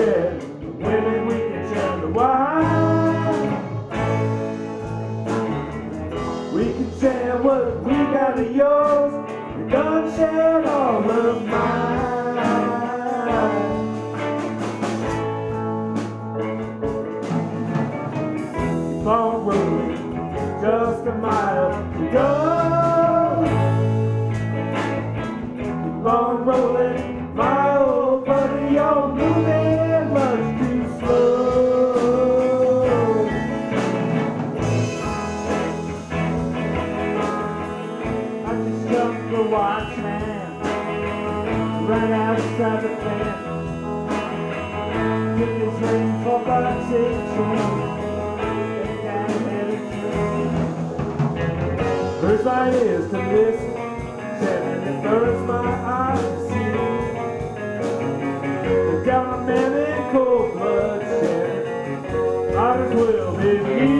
share, women we can share the wine. We can share what we got of yours, we don't share all of mine. On rolling, just a mile to go. Outside the fence. Took his ring for headed to First light is to listen, and thirds my eyes to see. The government in cold blood shed, might as well be me.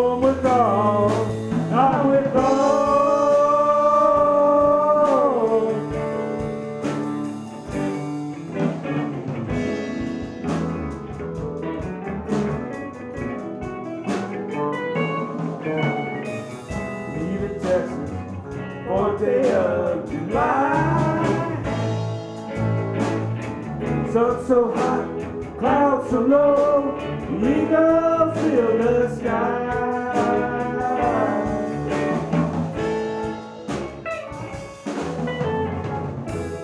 so hot, clouds so low, eagles fill the sky.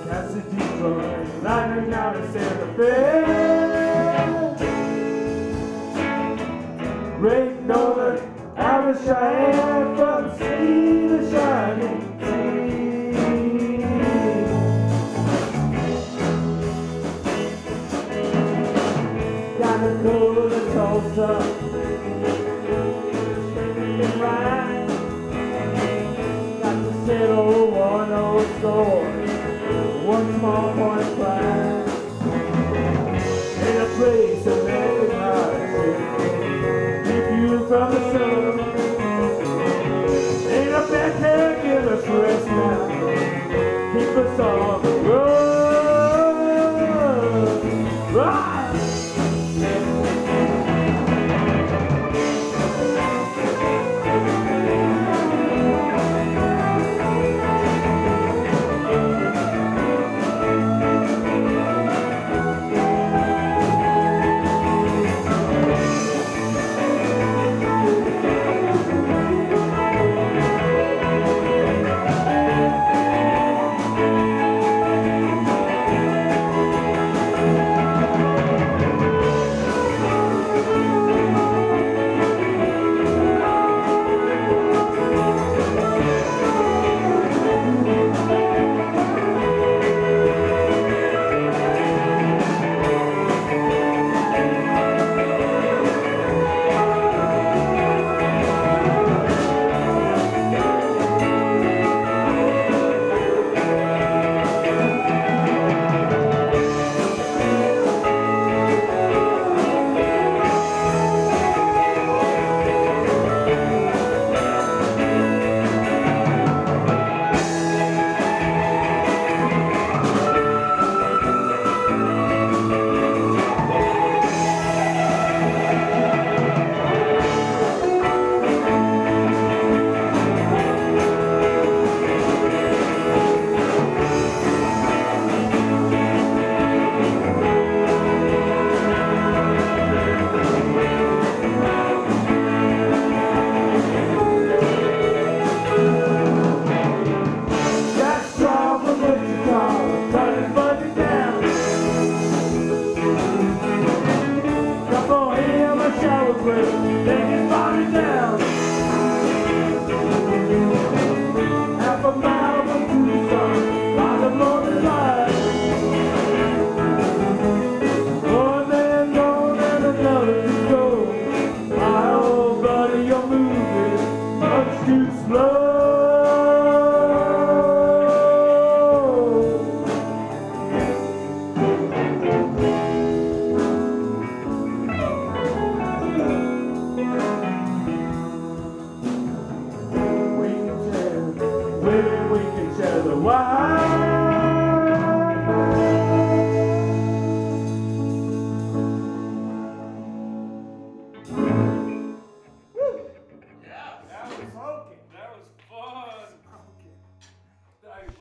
Cassidy drum, lightning out in Santa Fe. Great Northern, Cheyenne, from sea to shining time to go to Tulsa. Right. Got to settle one old soul.